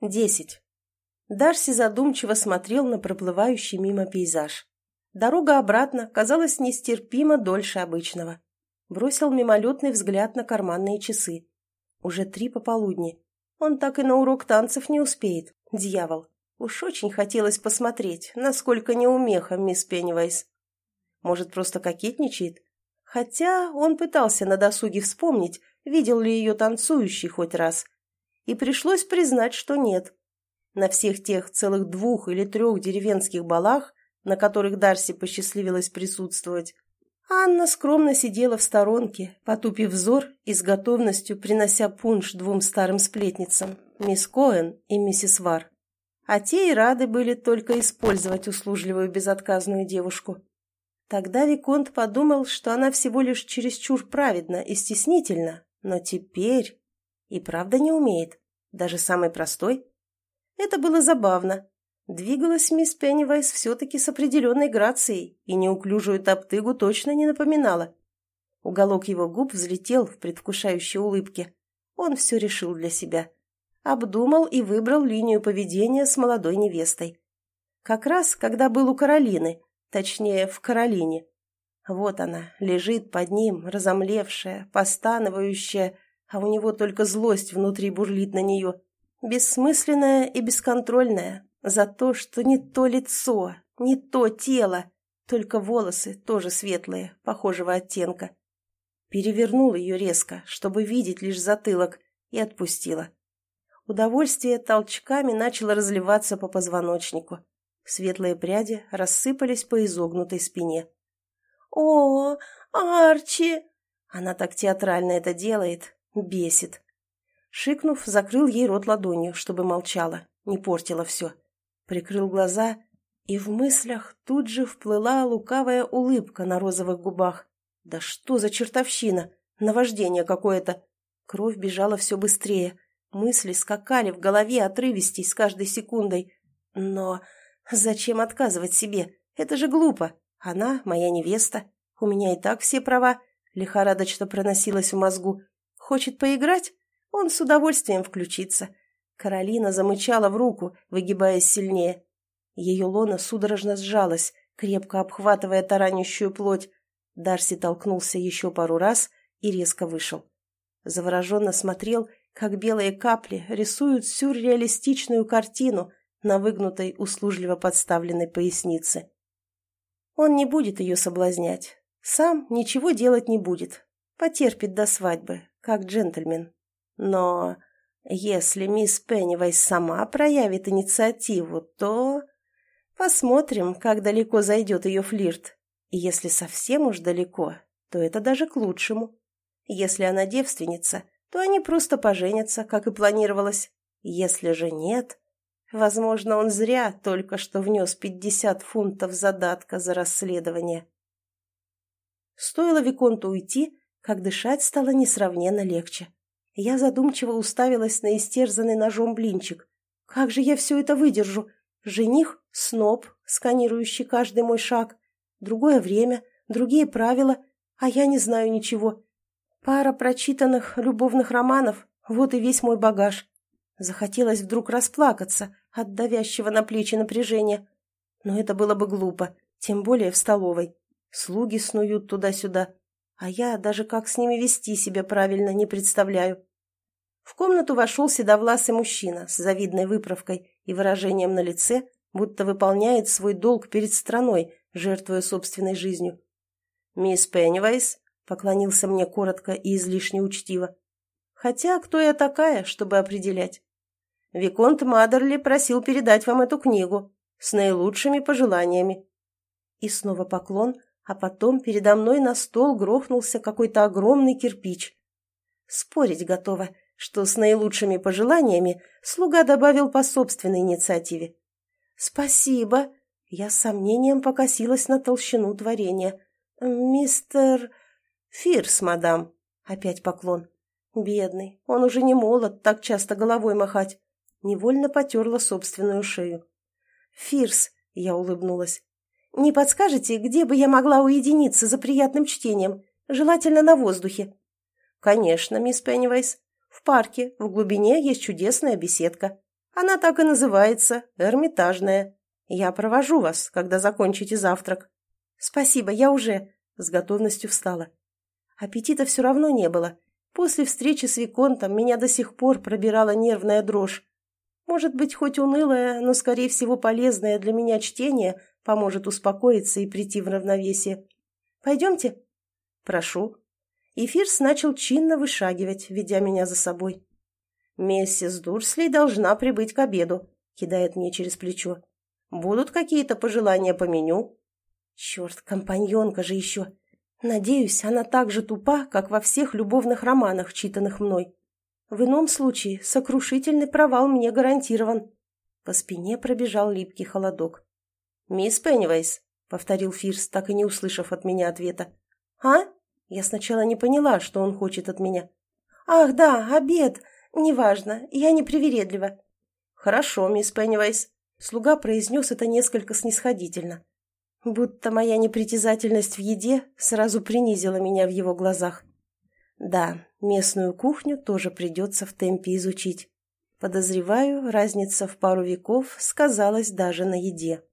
Десять. Дарси задумчиво смотрел на проплывающий мимо пейзаж. Дорога обратно казалась нестерпимо дольше обычного. Бросил мимолетный взгляд на карманные часы. Уже три пополудни. Он так и на урок танцев не успеет, дьявол. Уж очень хотелось посмотреть, насколько неумеха мисс Пеннивайз. Может, просто кокетничает? Хотя он пытался на досуге вспомнить, видел ли ее танцующей хоть раз. И пришлось признать, что нет. На всех тех целых двух или трех деревенских балах, на которых Дарси посчастливилось присутствовать, Анна скромно сидела в сторонке, потупив взор и с готовностью принося пунш двум старым сплетницам, мисс Коэн и миссис Вар. А те и рады были только использовать услужливую безотказную девушку. Тогда Виконт подумал, что она всего лишь чересчур праведна и стеснительна, но теперь и правда не умеет, даже самый простой. Это было забавно. Двигалась мисс Пеннивайз все-таки с определенной грацией и неуклюжую топтыгу точно не напоминала. Уголок его губ взлетел в предвкушающей улыбке. Он все решил для себя. Обдумал и выбрал линию поведения с молодой невестой. Как раз, когда был у Каролины, точнее, в Каролине. Вот она, лежит под ним, разомлевшая, постановающая, а у него только злость внутри бурлит на нее. Бессмысленная и бесконтрольная, за то, что не то лицо, не то тело, только волосы тоже светлые, похожего оттенка. Перевернул ее резко, чтобы видеть лишь затылок, и отпустила. Удовольствие толчками начало разливаться по позвоночнику. Светлые пряди рассыпались по изогнутой спине. «О, Арчи!» Она так театрально это делает, бесит. Шикнув, закрыл ей рот ладонью, чтобы молчала, не портила все. Прикрыл глаза, и в мыслях тут же вплыла лукавая улыбка на розовых губах. Да что за чертовщина! Наваждение какое-то! Кровь бежала все быстрее, мысли скакали в голове отрывистей с каждой секундой. Но зачем отказывать себе? Это же глупо. Она моя невеста. У меня и так все права. Лихорадочно проносилась в мозгу. Хочет поиграть? Он с удовольствием включится. Каролина замычала в руку, выгибаясь сильнее. Ее лона судорожно сжалась, крепко обхватывая таранящую плоть. Дарси толкнулся еще пару раз и резко вышел. Завороженно смотрел, как белые капли рисуют сюрреалистичную картину на выгнутой, услужливо подставленной пояснице. Он не будет ее соблазнять. Сам ничего делать не будет. Потерпит до свадьбы, как джентльмен. Но если мисс Пеннивайз сама проявит инициативу, то... Посмотрим, как далеко зайдет ее флирт. И если совсем уж далеко, то это даже к лучшему. Если она девственница, то они просто поженятся, как и планировалось. Если же нет, Возможно, он зря только что внес пятьдесят фунтов задатка за расследование. Стоило Виконту уйти, как дышать стало несравненно легче. Я задумчиво уставилась на истерзанный ножом блинчик. Как же я все это выдержу? Жених — сноб, сканирующий каждый мой шаг. Другое время, другие правила, а я не знаю ничего. Пара прочитанных любовных романов — вот и весь мой багаж. Захотелось вдруг расплакаться от давящего на плечи напряжения. Но это было бы глупо, тем более в столовой. Слуги снуют туда-сюда, а я даже как с ними вести себя правильно не представляю. В комнату вошел седовласый мужчина с завидной выправкой и выражением на лице, будто выполняет свой долг перед страной, жертвуя собственной жизнью. «Мисс Пеннивайз», — поклонился мне коротко и излишне учтиво. «Хотя кто я такая, чтобы определять?» Виконт Мадерли просил передать вам эту книгу с наилучшими пожеланиями. И снова поклон, а потом передо мной на стол грохнулся какой-то огромный кирпич. Спорить готова, что с наилучшими пожеланиями слуга добавил по собственной инициативе. «Спасибо!» Я с сомнением покосилась на толщину творения. «Мистер... Фирс, мадам!» Опять поклон. «Бедный, он уже не молод так часто головой махать. Невольно потерла собственную шею. «Фирс», — я улыбнулась, — «не подскажете, где бы я могла уединиться за приятным чтением? Желательно на воздухе». «Конечно, мисс Пеннивайз. В парке, в глубине есть чудесная беседка. Она так и называется, Эрмитажная. Я провожу вас, когда закончите завтрак». «Спасибо, я уже...» — с готовностью встала. Аппетита все равно не было. После встречи с Виконтом меня до сих пор пробирала нервная дрожь. Может быть, хоть унылое, но, скорее всего, полезное для меня чтение поможет успокоиться и прийти в равновесие. Пойдемте?» «Прошу». И Фирс начал чинно вышагивать, ведя меня за собой. «Миссис Дурсли должна прибыть к обеду», — кидает мне через плечо. «Будут какие-то пожелания по меню?» «Черт, компаньонка же еще!» Надеюсь, она так же тупа, как во всех любовных романах, читанных мной. В ином случае сокрушительный провал мне гарантирован. По спине пробежал липкий холодок. «Мисс Пеннивейс», — повторил Фирс, так и не услышав от меня ответа. «А?» Я сначала не поняла, что он хочет от меня. «Ах, да, обед. Неважно, я не привередлива». «Хорошо, мисс Пеннивейс». Слуга произнес это несколько снисходительно. Будто моя непритязательность в еде сразу принизила меня в его глазах. Да, местную кухню тоже придется в темпе изучить. Подозреваю, разница в пару веков сказалась даже на еде.